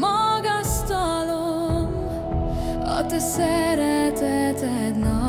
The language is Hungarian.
magasztalom a te szeretetednek.